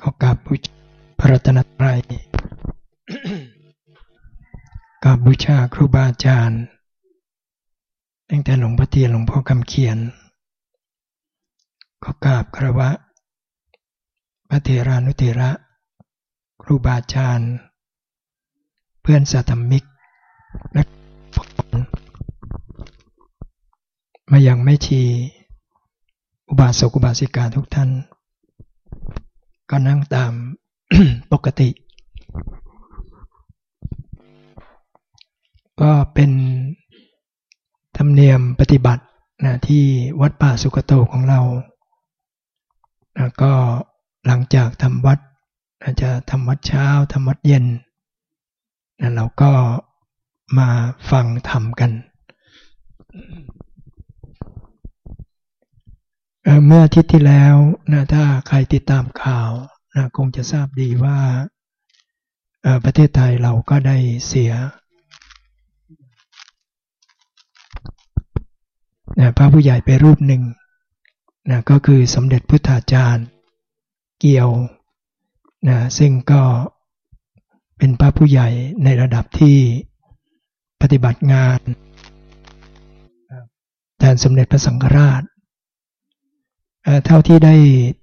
ขอกราบบูชาพระรัตนตรัยกราบบูชาครูบาอาจารย์ตั้งแต่หลวงพ่อเทียนหลวงพ่อคำเขียน ขอกราบครวะพระเถรานุเถระ ครูบาอาจารย์ เพื่อนสาธมิกและมายังไม่ชี อุบาสกอุบาสิกาทุกท่าน ก็นั่งตามปกติ ก็เป็นธรรมเนียมปฏิบัตินะที่วัดป่าสุกโตของเรานะก็หลังจากทำวัดอาจจะทำวัดเช้าทำวัดเย็นนะเราก็มาฟังธรรมกัน เมื่ออาทิตย์ที่แล้วนะถ้าใครติดตามข่าวนะคงจะทราบดีว่าประเทศไทยเราก็ได้เสียนะพระผู้ใหญ่ไปรูปหนึ่งนะก็คือสมเด็จพุทธาจารย์เกี่ยวนะซึ่งก็เป็นพระผู้ใหญ่ในระดับที่ปฏิบัติงานแทนสมเด็จพระสังฆราช เท่าที่ได้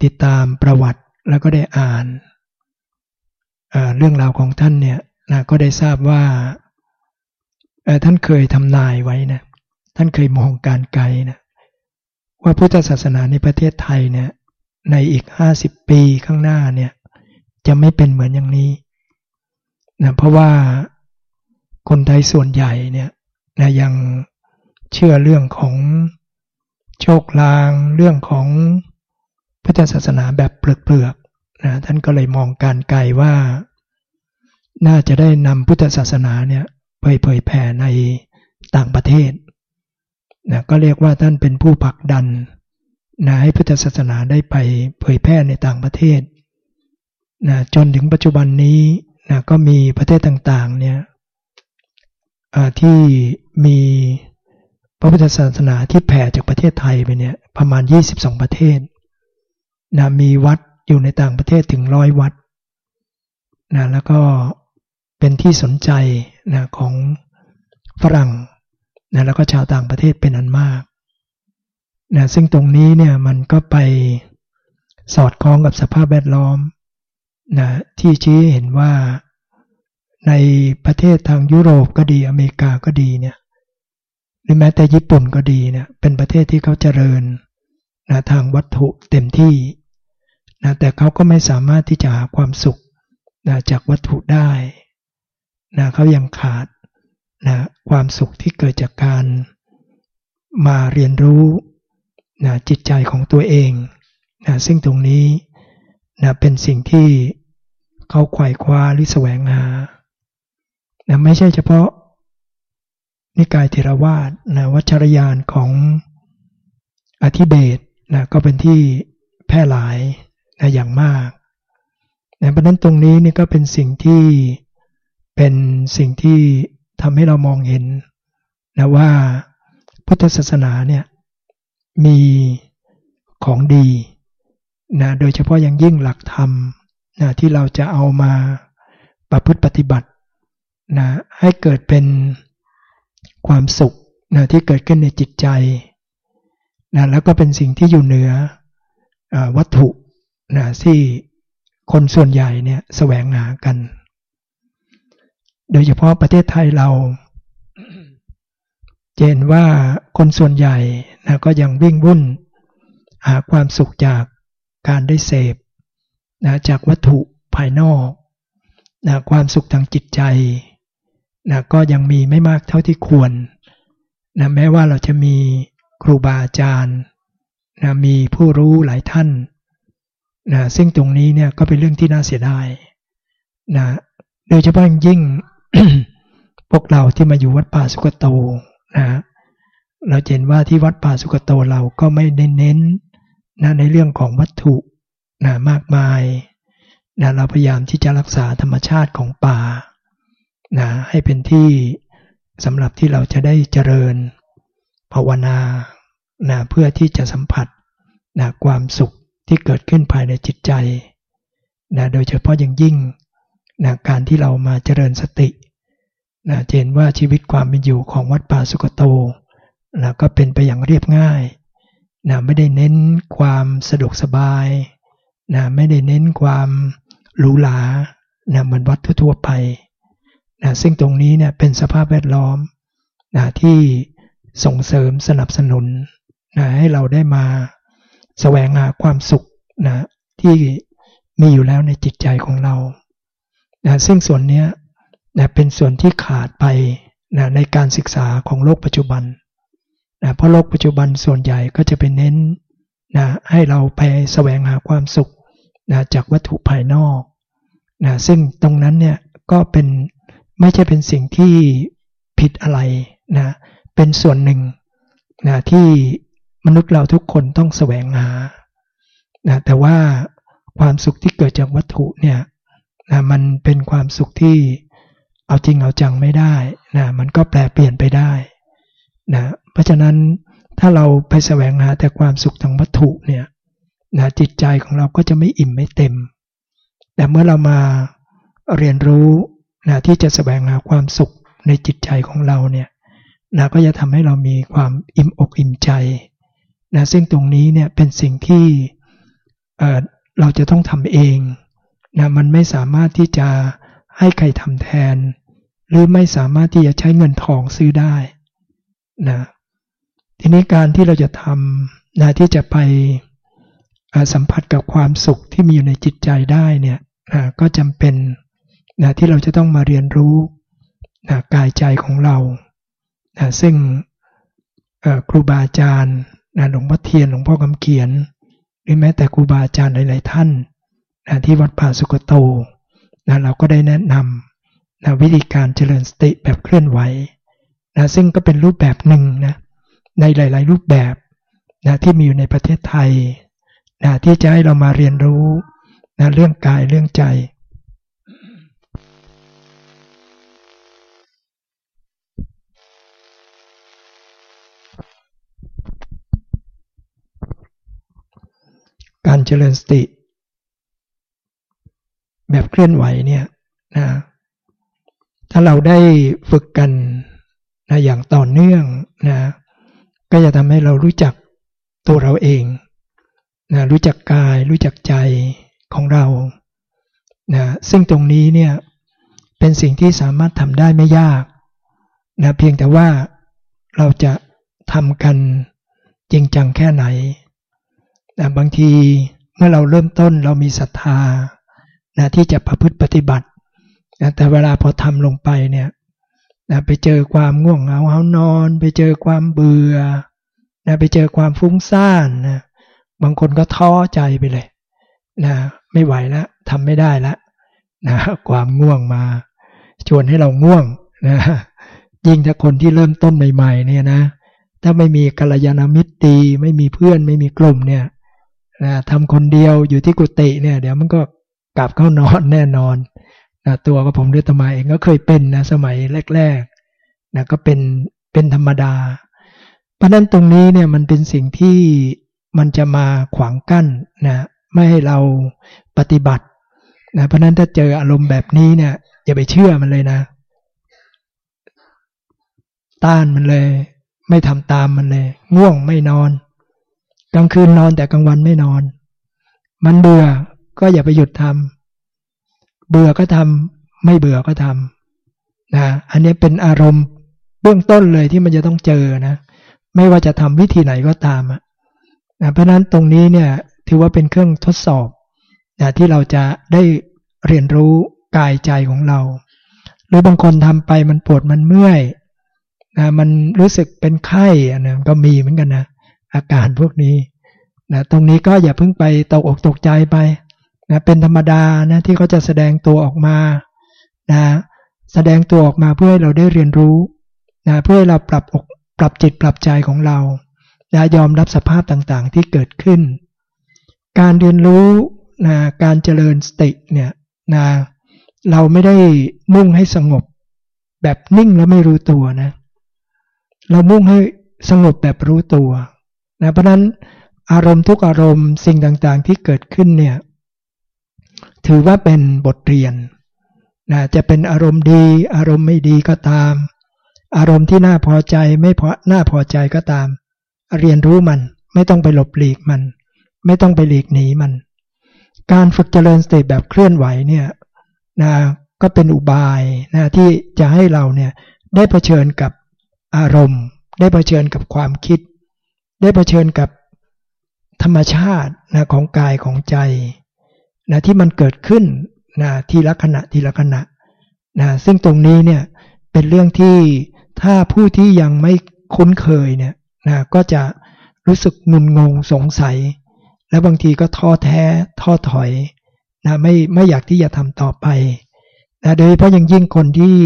ติดตามประวัติแล้วก็ได้อ่านเรื่องราวของท่านเนี่ยนะก็ได้ทราบว่าท่านเคยทำนายไว้นะท่านเคยมองการไกลนะว่าพุทธศาสนาในประเทศไทยเนี่ยในอีกห้าสิบปีข้างหน้าเนี่ยจะไม่เป็นเหมือนอย่างนี้นะเพราะว่าคนไทยส่วนใหญ่เนี่ยนะยังเชื่อเรื่องของ โชคลางเรื่องของพุทธศาสนาแบบเปลือกๆนะท่านก็เลยมองการไกลว่า น่าจะได้นำพุทธศาสนาเนี่ยเผยแผ่ในต่างประเทศนะก็เรียกว่าท่านเป็นผู้ผลักดันนะให้พุทธศาสนาได้ไปเผยแพร่ในต่างประเทศนะจนถึงปัจจุบันนี้นะก็มีประเทศต่างๆเนี่ยที่มี พระพุทธศาสนาที่แผ่จากประเทศไทยไปเนี่ยประมาณ 22 ประเทศนะมีวัดอยู่ในต่างประเทศถึงร้อยวัดนะแล้วก็เป็นที่สนใจนะของฝรั่งนะแล้วก็ชาวต่างประเทศเป็นอันมากนะซึ่งตรงนี้เนี่ยมันก็ไปสอดคล้องกับสภาพแวดล้อมนะที่ชี้เห็นว่าในประเทศทางยุโรปก็ดีอเมริกาก็ดีเนี่ย หรือแม้แต่ญี่ปุ่นก็ดีเนี่ยเป็นประเทศที่เขาเจริญนะทางวัตถุเต็มที่นะแต่เขาก็ไม่สามารถที่จะหาความสุขนะจากวัตถุได้นะเขายังขาดนะความสุขที่เกิดจากการมาเรียนรู้นะจิตใจของตัวเองนะซึ่งตรงนี้นะเป็นสิ่งที่เขาไขว่คว้าหรือแสวงหานะไม่ใช่เฉพาะ นิกายเทรวาสนะวัชรยานของอธิเบศนะก็เป็นที่แพร่หลายนะอย่างมากนะเพราะนั้นตรงนี้นี่ก็เป็นสิ่งที่เป็นสิ่งที่ทำให้เรามองเห็นนะว่าพุทธศาสนาเนี่ยมีของดีนะโดยเฉพาะอย่างยิ่งหลักธรรมนะที่เราจะเอามาประพฤติปฏิบัตินะให้เกิดเป็น ความสุขนะที่เกิดขึ้นในจิตใจนะแล้วก็เป็นสิ่งที่อยู่เหนืออวัตถุนะที่คนส่วนใหญ่เนี่ยแสวงหากัน โดยเฉพาะประเทศไทยเราเห็นว่าคนส่วนใหญ่นะก็ยังวิ่งวุ่น หาความสุขจากการได้เสพนะจากวัตถุภายนอกนะความสุขทางจิตใจ นะก็ยังมีไม่มากเท่าที่ควรนะแม้ว่าเราจะมีครูบาอาจารย์นะมีผู้รู้หลายท่านนะซึ่งตรงนี้เนี่ยก็เป็นเรื่องที่น่าเสียดายนะโดยเฉพาะยิ่ง พวกเราที่มาอยู่วัดป่าสุกโตนะเราเห็นว่าที่วัดป่าสุกโตเราก็ไม่เน้นเน้นนะในเรื่องของวัตถุนะมากมายนะเราพยายามที่จะรักษาธรรมชาติของป่า นะให้เป็นที่สำหรับที่เราจะได้เจริญภาวนานะเพื่อที่จะสัมผัสนะความสุขที่เกิดขึ้นภายในจิตใจนะโดยเฉพาะอย่างยิ่งนะการที่เรามาเจริญสตินะเห็นว่าชีวิตความเป็นอยู่ของวัดป่าสุกโตนะก็เป็นไปอย่างเรียบง่ายนะไม่ได้เน้นความสะดวกสบายนะไม่ได้เน้นความหรูหรานะเหมือนวัดทั่วไป นะซึ่งตรงนี้เนี่ยเป็นสภาพแวดล้อมนะที่ส่งเสริมสนับสนุนนะให้เราได้มาแสวงหาความสุขนะที่มีอยู่แล้วในจิตใจของเรานะซึ่งส่วนนี้นะเป็นส่วนที่ขาดไปนะในการศึกษาของโลกปัจจุบันนะเพราะโลกปัจจุบันส่วนใหญ่ก็จะเป็นเน้นนะให้เราไปแสวงหาความสุขนะจากวัตถุภายนอกนะซึ่งตรงนั้นเนี่ยก็เป็น ไม่ใช่เป็นสิ่งที่ผิดอะไรนะเป็นส่วนหนึ่งนะที่มนุษย์เราทุกคนต้องแสวงหานะแต่ว่าความสุขที่เกิดจากวัตถุเนี่ยนะมันเป็นความสุขที่เอาจริงเอาจังไม่ได้นะมันก็แปลเปลี่ยนไปได้นะเพราะฉะนั้นถ้าเราไปแสวงหาแต่ความสุขทางวัตถุเนี่ยนะจิตใจของเราก็จะไม่อิ่มไม่เต็ม แต่เมื่อเรามาเรียนรู้ นะที่จะสแสวงหาความสุขในจิตใจของเราเนี่ยนะก็จะทำให้เรามีความอิ่มอกอิ่มใจนะซึ่งตรงนี้เนี่ยเป็นสิ่งที่เเราจะต้องทำเองนะมันไม่สามารถที่จะให้ใครทำแทน หรือไม่สามารถที่จะใช้เงินทองซื้อได้นะทีนี้การที่เราจะทำนะที่จะไปสัมผัสกับความสุขที่มีอยู่ในจิตใจได้เนี่ยนะก็จำเป็น นะที่เราจะต้องมาเรียนรู้นะกายใจของเรานะซึ่งครูบาอาจารย์นะหลวงพ่อเทียนหลวงพ่อคำเขียน หรือแม้แต่ครูบาอาจารย์หลาย ๆ ท่านนะที่วัดป่าสุกโตนะเราก็ได้แนะนำนะวิธีการเจริญสติแบบเคลื่อนไหวนะซึ่งก็เป็นรูปแบบหนึ่งนะในหลาย ๆ รูปแบบนะที่มีอยู่ในประเทศไทยนะที่จะให้เรามาเรียนรู้นะเรื่องกายเรื่องใจ การเจริญสติ แบบเคลื่อนไหวเนี่ยนะถ้าเราได้ฝึกกันนะอย่างต่อเนื่องนะก็จะทำให้เรารู้จักตัวเราเองนะรู้จักกายรู้จักใจของเรานะซึ่งตรงนี้เนี่ยเป็นสิ่งที่สามารถทำได้ไม่ยากนะเพียงแต่ว่าเราจะทำกันจริงจังแค่ไหน นะบางทีเมื่อเราเริ่มต้นเรามีศรัทธานะที่จะประพฤติปฏิบัตินะแต่เวลาพอทำลงไปเนี่ยนะไปเจอความง่วงเหงาเฮานอน ไปเจอความเบื่อนะไปเจอความฟุ้งซ่านนะบางคนก็ท้อใจไปเลยนะไม่ไหวแล้วทำไม่ได้แล้วนะความง่วงมาชวนให้เราง่วงนะยิ่งถ้าคนที่เริ่มต้นใหม่ๆเนี่ยนะ ถ้าไม่มีกัลยาณมิตรดี ไม่มีเพื่อนไม่มีกลุ่มเนี่ย นะทำคนเดียวอยู่ที่กุฏิเนี่ย เดี๋ยวมันก็กลับเข้านอนแน่นอนนะตัวก็ผมเรื่องตมาเองก็เคยเป็นนะสมัยแรกๆนะก็เป็นเป็นธรรมดา เพราะนั้นตรงนี้เนี่ยมันเป็นสิ่งที่มันจะมาขวางกั้นนะไม่ให้เราปฏิบัตินะเพราะนั้นถ้าเจออารมณ์แบบนี้เนี่ยอย่าไปเชื่อมันเลยนะ ต้านมันเลย ไม่ทำตามมันเลย ง่วงไม่นอน กลางคืนนอนแต่กลางวันไม่นอน มันเบื่อก็อย่าไปหยุดทำเบื่อก็ทำไม่เบื่อก็ทำนะอันนี้เป็นอารมณ์เบื้องต้นเลยที่มันจะต้องเจอนะ ไม่ว่าจะทำวิธีไหนก็ตามนะเพราะนั้นตรงนี้เนี่ยถือว่าเป็นเครื่องทดสอบนะที่เราจะได้เรียนรู้กายใจของเรา หรือบางคนทำไปมันปวดมันเมื่อยนะมันรู้สึกเป็นไข้อันนั้นก็มีเหมือนกันนะ อาการพวกนี้นะตรงนี้ก็อย่าเพิ่งไปตกอกตกใจไปนะเป็นธรรมดานะที่เขาจะแสดงตัวออกมานะแสดงตัวออกมาเพื่อให้เราได้เรียนรู้นะเพื่อให้เราปรับอกปรับจิตปรับใจของเรานะยอมรับสภาพต่างๆที่เกิดขึ้น การเรียนรู้นะการเจริญสติเนี่ยนะเราไม่ได้มุ่งให้สงบแบบนิ่งแล้วไม่รู้ตัวนะ เรามุ่งให้สงบแบบรู้ตัว นะเพราะนั้นอารมณ์ทุกอารมณ์สิ่งต่างๆที่เกิดขึ้นเนี่ยถือว่าเป็นบทเรียนนะจะเป็นอารมณ์ดี อารมณ์ไม่ดีก็ตาม อารมณ์ที่น่าพอใจไม่พอน่าพอใจก็ตาม เรียนรู้มันไม่ต้องไปหลบหลีกมัน ไม่ต้องไปหลีกหนีมัน การฝึกเจริญสติแบบเคลื่อนไหวเนี่ยนะก็เป็นอุบายนะที่จะให้เราเนี่ยได้เผชิญกับอารมณ์ ได้เผชิญกับความคิด ได้เผชิญกับธรรมชาตินะของกายของใจนะที่มันเกิดขึ้นนะทีละขณะทีละขณะนะซึ่งตรงนี้เนี่ยเป็นเรื่องที่ถ้าผู้ที่ยังไม่คุ้นเคยเนี่ยนะก็จะรู้สึกงุนงงสงสัย และบางทีก็ท้อแท้ท้อถอยนะไม่ไม่อยากที่จะทำต่อไปนะโดยเฉพาะยังยิ่งคนที่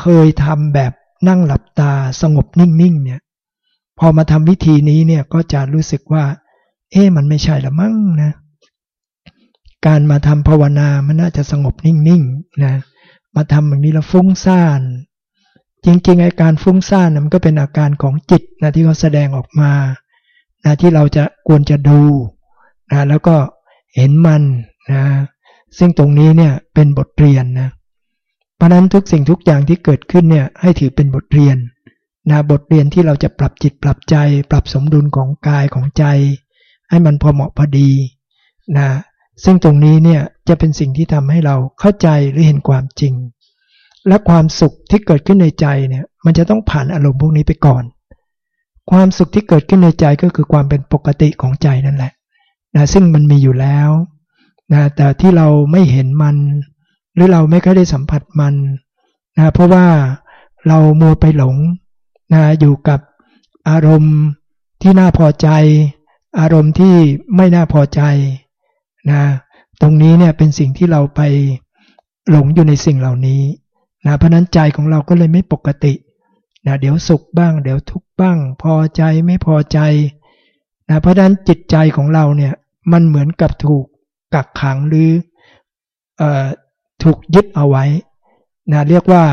เคยทำแบบนั่งหลับตาสงบนิ่งๆเนี่ย พอมาทำวิธีนี้เนี่ยก็จะรู้สึกว่า เอ๊ะมันไม่ใช่ละมั้งนะ การมาทำภาวนามันน่าจะสงบนิ่งๆนะมาทำแบบนี้แล้วฟุ้งซ่าน จริงๆอาการฟุ้งซ่านมันก็เป็นอาการของจิตนะที่เขาแสดงออกมานะที่เราจะควรจะดูนะแล้วก็เห็นมันนะซึ่งตรงนี้เนี่ยเป็นบทเรียนนะเพราะนั้นทุกสิ่งทุกอย่างที่เกิดขึ้นเนี่ยให้ถือเป็นบทเรียน นะบทเรียนที่เราจะปรับจิตปรับใจ ปรับสมดุลของกายของใจ ให้มันพอเหมาะพอดีนะซึ่งตรงนี้เนี่ยจะเป็นสิ่งที่ทำให้เราเข้าใจหรือเห็นความจริง และความสุขที่เกิดขึ้นในใจเนี่ยมันจะต้องผ่านอารมณ์พวกนี้ไปก่อน ความสุขที่เกิดขึ้นในใจก็คือความเป็นปกติของใจนั่นแหละนะซึ่งมันมีอยู่แล้วนะแต่ที่เราไม่เห็นมัน หรือเราไม่เคยได้สัมผัสมันนะเพราะว่าเรามัวไปหลง นะอยู่กับอารมณ์ที่น่าพอใจ อารมณ์ที่ไม่น่าพอใจนะตรงนี้เนี่ยเป็นสิ่งที่เราไปหลงอยู่ในสิ่งเหล่านี้นะเพราะนั้นใจของเราก็เลยไม่ปกตินะเดี๋ยวสุขบ้าง เดี๋ยวทุกข์บ้าง พอใจไม่พอใจนะเพราะนั้นจิตใจของเราเนี่ยมันเหมือนกับถูกกักขังหรืออถูกยึดเอาไว้นะเรียกว่า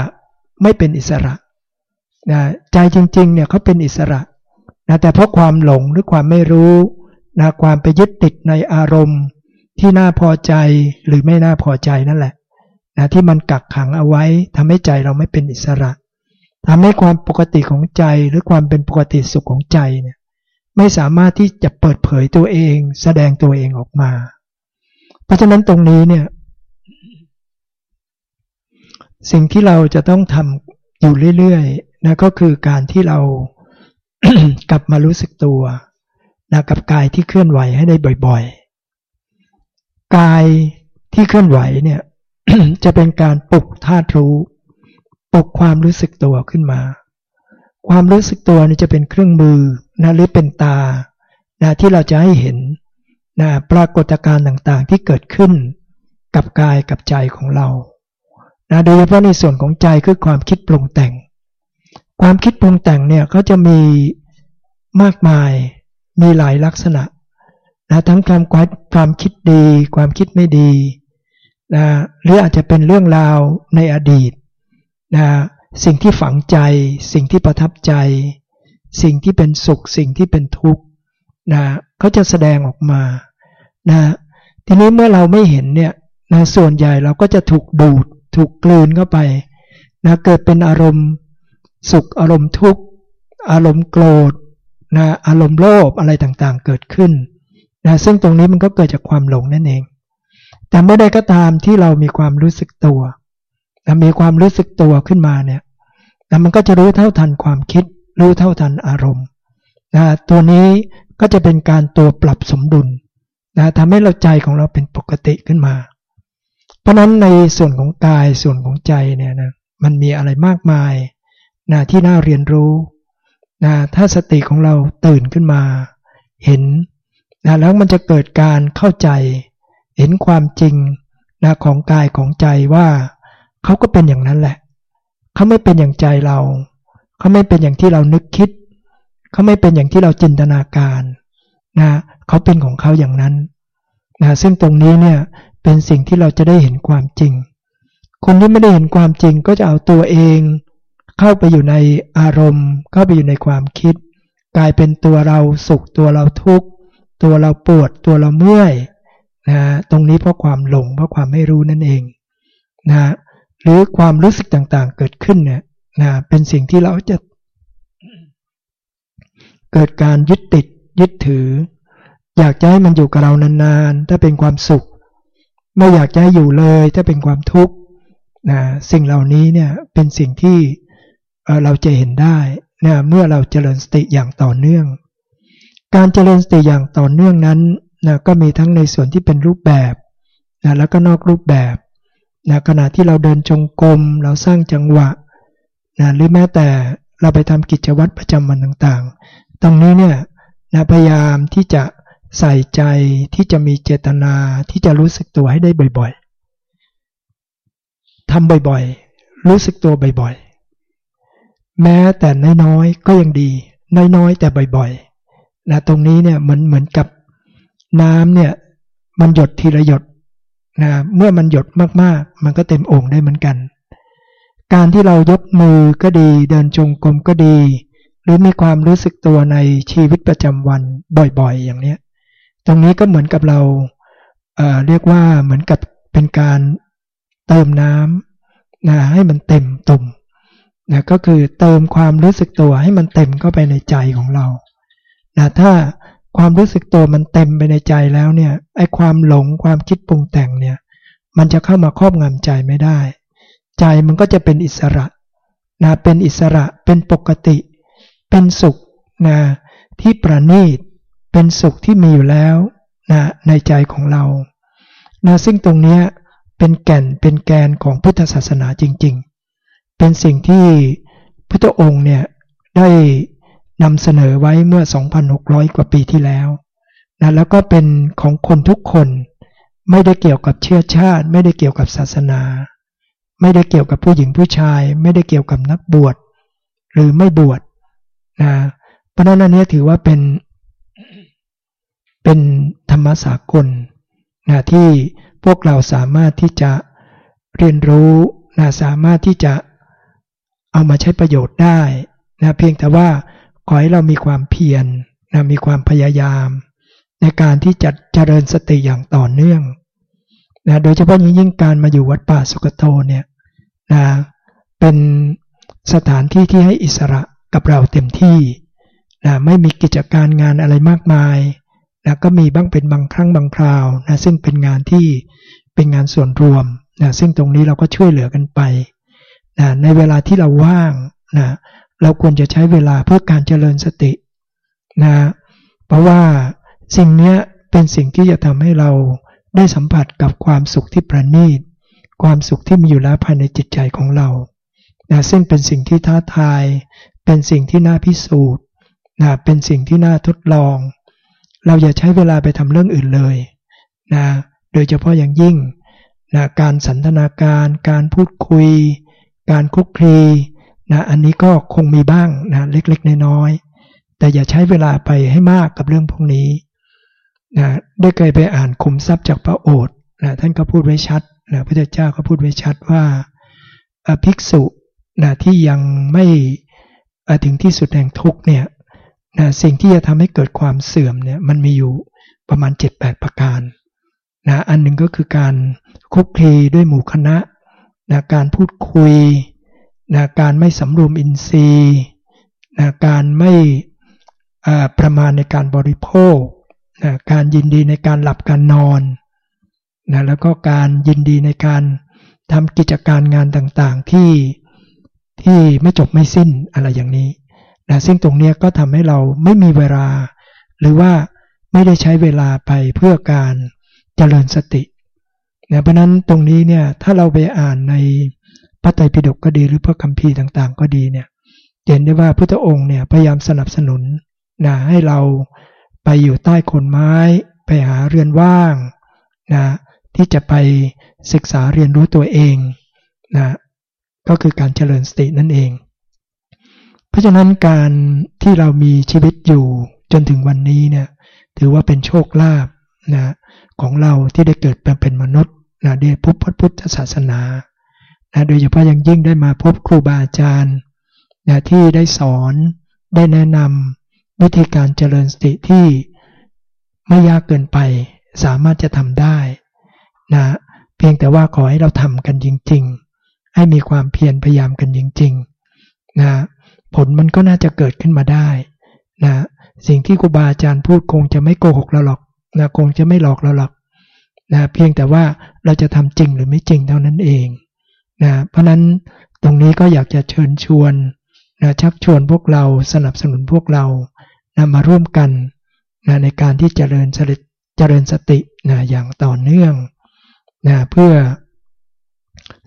ไม่เป็นอิสระ นะใจจริงๆเนี่ยเขาเป็นอิสระนะแต่เพราะความหลงหรือความไม่รู้นะความไปยึดติดในอารมณ์ ที่น่าพอใจหรือไม่น่าพอใจนั่นแหละนะที่มันกักขังเอาไว้ทำให้ใจเราไม่เป็นอิสระทำให้ความปกติของใจหรือความเป็นปกติสุขของใจเนี่ยไม่สามารถที่จะเปิดเผยตัวเอง แสดงตัวเองออกมา เพราะฉะนั้นตรงนี้เนี่ย สิ่งที่เราจะต้องทำอยู่เรื่อย นะก็คือการที่เรากลับมารู้สึกตัวนะกับกายที่เคลื่อนไหวให้ได้บ่อยๆ กายที่เคลื่อนไหวเนี่ยจะเป็นการปลุกธาตุรู้ ปลุกความรู้สึกตัวขึ้นมา ความรู้สึกตัวนี่จะเป็นเครื่องมือนะหรือเป็นตานะที่เราจะให้เห็นนะปรากฏการณ์ต่างๆที่เกิดขึ้นกับกายกับใจของเรานะโดยเฉพาะในส่วนของใจคือความคิดปรุงแต่ง ความคิดปรุงแต่งเนี่ยเขาจะมีมากมายมีหลายลักษณะนะทั้งความความคิดดี ความคิดไม่ดีนะหรืออาจจะเป็นเรื่องราวในอดีตนะสิ่งที่ฝังใจ สิ่งที่ประทับใจ สิ่งที่เป็นสุข สิ่งที่เป็นทุกข์นะเขาจะแสดงออกมานะทีนี้เมื่อเราไม่เห็นเนี่ยนะส่วนใหญ่เราก็จะถูกดูด ถูกกลืนเข้าไปนะเกิดเป็นอารมณ์ สุขอารมณ์ทุกข์ อารมณ์โกรธนะอารมณ์โลภอะไรต่างๆเกิดขึ้นนะซึ่งตรงนี้มันก็เกิดจากความหลงนั่นเอง แต่เมื่อใดก็ตามที่เรามีความรู้สึกตัวนะมีความรู้สึกตัวขึ้นมาเนี่ยนะมันก็จะรู้เท่าทันความคิด รู้เท่าทันอารมณ์นะตัวนี้ก็จะเป็นการตัวปรับสมดุลนะทำให้เราใจของเราเป็นปกติขึ้นมา เพราะนั้นในส่วนของกายส่วนของใจเนี่ยนะมันมีอะไรมากมาย นะที่น่าเรียนรู้นะถ้าสติของเราตื่นขึ้นมา เห็นนะแล้วมันจะเกิดการเข้าใจ เห็นความจริงนะของกายของใจว่าเขาก็เป็นอย่างนั้นแหละ เขาไม่เป็นอย่างใจเรา เขาไม่เป็นอย่างที่เรานึกคิด เขาไม่เป็นอย่างที่เราจินตนาการนะเขาเป็นของเขาอย่างนั้นนะซึ่งตรงนี้เนี่ยเป็นสิ่งที่เราจะได้เห็นความจริง คนที่ไม่ได้เห็นความจริงก็จะเอาตัวเอง เข้าไปอยู่ในอารมณ์ เข้าไปอยู่ในความคิด กลายเป็นตัวเราสุขตัวเราทุกข์ตัวเราปวดตัวเราเมื่อยนะตรงนี้เพราะความหลงเพราะความไม่รู้นั่นเองนะหรือความรู้สึกต่างๆเกิดขึ้นเนี่ยนะเป็นสิ่งที่เราจะ เกิดการยึดติดยึดถือ อยากจะให้มันอยู่กับเรานานๆ ถ้าเป็นความสุข ไม่อยากจะให้อยู่เลย ถ้าเป็นความทุกข์นะสิ่งเหล่านี้เนี่ยเป็นสิ่งที่ เราจะเห็นได้นะเมื่อเราเจริญสติอย่างต่อเนื่อง การเจริญสติอย่างต่อเนื่องนั้นนะก็มีทั้งในส่วนที่เป็นรูปแบบนะแล้วก็นอกรูปแบบนะขณะที่เราเดินจงกรมเราสร้างจังหวะนะหรือแม้แต่เราไปทำกิจวัตรประจำวันต่างๆ ตรงนี้เนี่ยนะพยายามที่จะใส่ใจที่จะมีเจตนาที่จะรู้สึกตัวให้ได้บ่อยๆทำบ่อยๆ รู้สึกตัวบ่อยๆ แม้แต่น้อยๆก็ยังดี น้อยๆ แต่บ่อยๆนะตรงนี้เนี่ยเหมือนเหมือนกับน้ำเนี่ย มันหยดทีละหยดนะเมื่อมันหยดมากๆ มันก็เต็มโอ่งได้เหมือนกัน การที่เรายกมือก็ดี เดินจงกรมก็ดี หรือมีความรู้สึกตัวในชีวิตประจำวันบ่อยๆ อย่างนี้ตรงนี้ก็เหมือนกับเราเเรียกว่าเหมือนกับเป็นการเติมน้ำนะให้มันเต็มตุ่ม นะก็คือเติมความรู้สึกตัวให้มันเต็มเข้าไปในใจของเรานะถ้าความรู้สึกตัวมันเต็มไปในใจแล้วเนี่ยไอ้ความหลงความคิดปรุงแต่งเนี่ย มันจะเข้ามาครอบงำใจไม่ได้ ใจมันก็จะเป็นอิสระนะเป็นอิสระเป็นปกติ เป็นสุขนะที่ประณีตเป็นสุขที่มีอยู่แล้วนะในใจของเรานะซึ่งตรงนี้เป็นแก่นเป็นแกนของพุทธศาสนาจริง ๆ เป็นสิ่งที่พุทธองค์เนี่ยได้นำเสนอไว้เมื่อ 2,600 กว่าปีที่แล้วนะแล้วก็เป็นของคนทุกคนไม่ได้เกี่ยวกับเชื้อชาติ ไม่ได้เกี่ยวกับศาสนา ไม่ได้เกี่ยวกับผู้หญิงผู้ชาย ไม่ได้เกี่ยวกับนักบวชหรือไม่บวชนะเพราะนั้นอันนี้ถือว่าเป็นเป็นธรรมสากลนะที่พวกเราสามารถที่จะเรียนรู้นะสามารถที่จะ เอามาใช้ประโยชน์ได้นะเพียงแต่ว่าขอให้เรามีความเพียรนะมีความพยายาม ในการที่จะเจริญสติอย่างต่อเนื่องนะโดยเฉพาะยิ่งยิ่งการมาอยู่วัดป่าสุกโตเนี่ยนะเป็นสถานที่ที่ให้อิสระกับเราเต็มที่นะไม่มีกิจการงานอะไรมากมายนะก็มีบ้างเป็นบางครั้งบางคราวนะซึ่งเป็นงานที่เป็นงานส่วนรวมนะซึ่งตรงนี้เราก็ช่วยเหลือกันไป นะในเวลาที่เราว่างนะเราควรจะใช้เวลาเพื่อการเจริญสตินะเพราะว่าสิ่งนี้เป็นสิ่งที่จะทำให้เราได้สัมผัสกับความสุขที่ประณีต ความสุขที่มีอยู่แล้วภายในจิตใจของเรานะซึ่งเป็นสิ่งที่ท้าทาย เป็นสิ่งที่น่าพิสูจน์นะเป็นสิ่งที่น่าทดลอง เราอย่าใช้เวลาไปทำเรื่องอื่นเลยนะโดยเฉพาะอย่างยิ่งนะการสันทนาการ การพูดคุย การคุกคีนะอันนี้ก็คงมีบ้างนะเล็กๆน้อยๆแต่อย่าใช้เวลาไปให้มากกับเรื่องพวกนี้นะได้เคยไปอ่านคุมทรัพย์จากพระโอษฐ์นะท่านก็พูดไว้ชัดนะพระเจ้าก็พูดไว้ชัดว่าภิกษุนะที่ยังไม่ถึงที่สุดแห่งทุกเนี่ยนะสิ่งที่จะทำให้เกิดความเสื่อมเนี่ยมันมีอยู่ประมาณ 7-8 ประการนะอันหนึ่งก็คือการคุกคีด้วยหมู่คณะ นะการพูดคุยนะการไม่สำรวมอินทรีย์นะการไม่ประมาณในการบริโภคนะการยินดีในการหลับการนอนนะแล้วก็การยินดีในการทำกิจการงานต่างๆที่ที่ไม่จบไม่สิ้นอะไรอย่างนี้นะซึ่งตรงนี้ก็ทำให้เราไม่มีเวลา หรือว่าไม่ได้ใช้เวลาไปเพื่อการเจริญสติ นะเพราะนั้นตรงนี้เนี่ยถ้าเราไปอ่านในพระไตรปิฎกก็ดีหรือพระคัมภีร์ต่างๆ ก็ดีเนี่ยเห็นได้ว่าพุทธองค์เนี่ยพยายามสนับสนุนนะให้เราไปอยู่ใต้โคนไม้ ไปหาเรือนว่างนะที่จะไปศึกษาเรียนรู้ตัวเองนะก็คือการเจริญสตินั่นเอง เพราะฉะนั้นการที่เรามีชีวิตอยู่จนถึงวันนี้เนี่ยถือว่าเป็นโชคลาภนะของเราที่ได้เกิดเป็นมนุษย์ นะได้พบพระพุทธศาสนานะโดยเฉพาะยังยิ่งได้มาพบครูบาอาจารย์นะที่ได้สอนได้แนะนำวิธีการเจริญสติที่ไม่ยากเกินไปสามารถจะทำได้นะเพียงแต่ว่าขอให้เราทำกันจริง ๆ ให้มีความเพียรพยายามกันจริงๆนะผลมันก็น่าจะเกิดขึ้นมาได้นะสิ่งที่ครูบาอาจารย์พูดคงจะไม่โกหกเราหรอกนะคงจะไม่หลอกเราหรอก นะเพียงแต่ว่าเราจะทำจริงหรือไม่จริงเท่านั้นเองนะเพราะนั้นตรงนี้ก็อยากจะเชิญชวนนะชักชวนพวกเราสนับสนุนพวกเรานะมาร่วมกันนะในการที่เจริญสติเจริญสตินะอย่างต่อเนื่องนะเพื่อ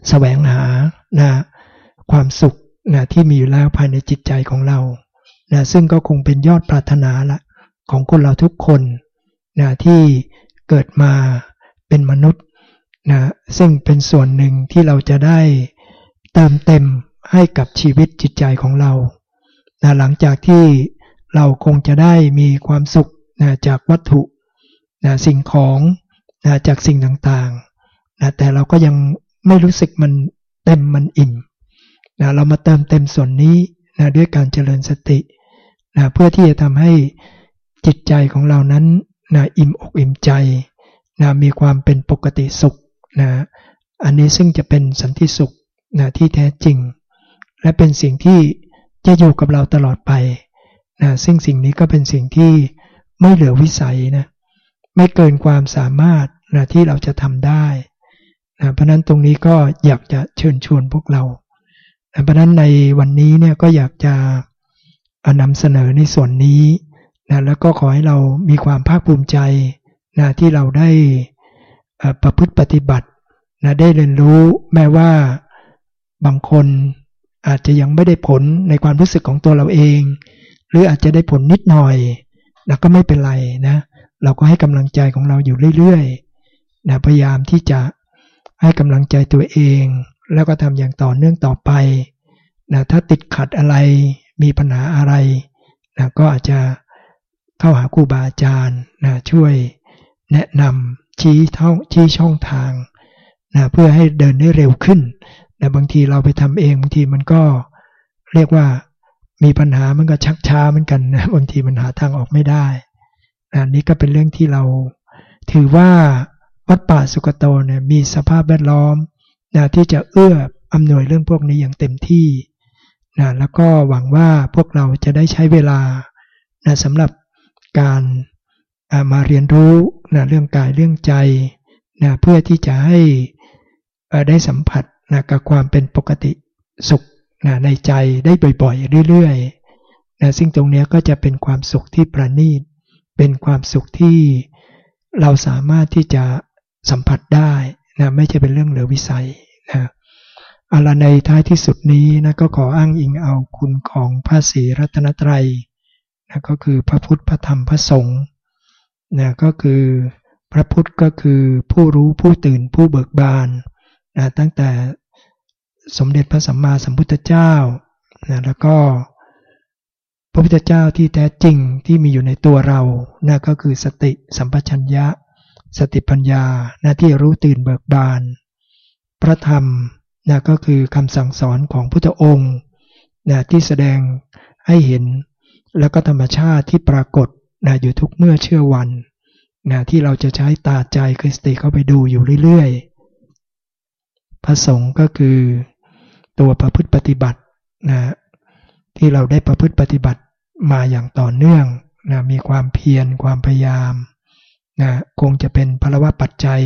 แสวงหานะความสุขนะที่มีอยู่แล้วภายในจิตใจของเรานะซึ่งก็คงเป็นยอดปรารถนาละของคนเราทุกคนนะที่เกิดมา เป็นมนุษย์นะซึ่งเป็นส่วนหนึ่งที่เราจะได้เติมเต็มให้กับชีวิตจิตใจของเรานะหลังจากที่เราคงจะได้มีความสุขนะจากวัตถุนะสิ่งของนะจากสิ่งต่างๆนะแต่เราก็ยังไม่รู้สึกมันเต็มมันอิ่มนะเรามาเติมเต็มส่วนนี้นะด้วยการเจริญสตินะเพื่อที่จะทำให้จิตใจของเรานั้นนะอิ่มอกอิ่มใจ นะมีความเป็นปกติสุขนะอันนี้ซึ่งจะเป็นสันติสุขนะที่แท้จริง และเป็นสิ่งที่จะอยู่กับเราตลอดไปนะซึ่งสิ่งนี้ก็เป็นสิ่งที่ไม่เหลือวิสัยนะไม่เกินความสามารถนะที่เราจะทำได้นะเพราะนั้นตรงนี้ก็อยากจะเชิญชวนพวกเรานะเพราะนั้นในวันนี้เนี่ยก็อยากจะนำเสนอในส่วนนี้นะแล้วก็ขอให้เรามีความภาคภูมิใจ นะที่เราได้ประพฤติปฏิบัตินะได้เรียนรู้แม้ว่าบางคนอาจจะยังไม่ได้ผลในความรู้สึกของตัวเราเอง หรืออาจจะได้ผลนิดหน่อยนะก็ไม่เป็นไรนะเราก็ให้กำลังใจของเราอยู่เรื่อยๆนะพยายามที่จะให้กำลังใจตัวเอง แล้วก็ทำอย่างต่อเนื่องต่อไปนะถ้าติดขัดอะไรมีปัญหาอะไรนะก็อาจจะเข้าหาครูบาอาจารย์นะช่วย แนะนำชี้ท่องชี้ช่องทางนะเพื่อให้เดินได้เร็วขึ้นนะบางทีเราไปทำเองบางทีมันก็เรียกว่ามีปัญหามันก็ชักช้าเหมือนกันนะบางทีมันหาทางออกไม่ได้นะนี่ก็เป็นเรื่องที่เราถือว่าวัดป่าสุกโตเนี่ยมีสภาพแวดล้อมนะที่จะเอื้ออำนวยเรื่องพวกนี้อย่างเต็มที่นะแล้วก็หวังว่าพวกเราจะได้ใช้เวลานะสำหรับการ มาเรียนรู้นะเรื่องกายเรื่องใจนะเพื่อที่จะให้ได้สัมผัสนะกับความเป็นปกติสุขนะในใจได้บ่อยๆ เรื่อยๆนะซึ่งตรงนี้ก็จะเป็นความสุขที่ประณีต เป็นความสุขที่เราสามารถที่จะสัมผัสได้นะไม่ใช่เป็นเรื่องเหลือวิสัยนะอะไรในท้ายที่สุดนี้นะก็ขออ้างอิงเอาคุณของพระศรีรัตนตรัยนะก็คือพระพุทธพระธรรมพระสงฆ์ นะก็คือพระพุทธก็คือผู้รู้ผู้ตื่นผู้เบิกบานนะตั้งแต่สมเด็จพระสัมมาสัมพุทธเจ้านะแล้วก็พระพุทธเจ้าที่แท้จริงที่มีอยู่ในตัวเรานะก็คือสติสัมปชัญญะ สติปัญญาหน้าที่รู้ตื่นเบิกบาน พระธรรมนะก็คือคำสั่งสอนของพุทธองค์นะที่แสดงให้เห็นแล้วก็ธรรมชาติที่ปรากฏ นะอยู่ทุกเมื่อเชื่อวันนะที่เราจะใช้ตาใจคริสติเข้าไปดูอยู่เรื่อยๆ พระสงฆ์ก็คือตัวประพฤติปฏิบัตินะที่เราได้ประพฤติปฏิบัติมาอย่างต่อเนื่องนะมีความเพียรความพยายามนะคงจะเป็นพลวะปัจจัย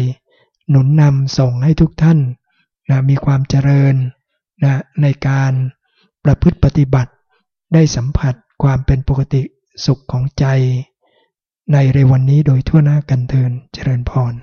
หนุนนำส่งให้ทุกท่านนะมีความเจริญนะในการประพฤติปฏิบัติได้สัมผัสความเป็นปกติ สุขของใจในเรวันนี้โดยทั่วหน้ากันเทินเจริญพร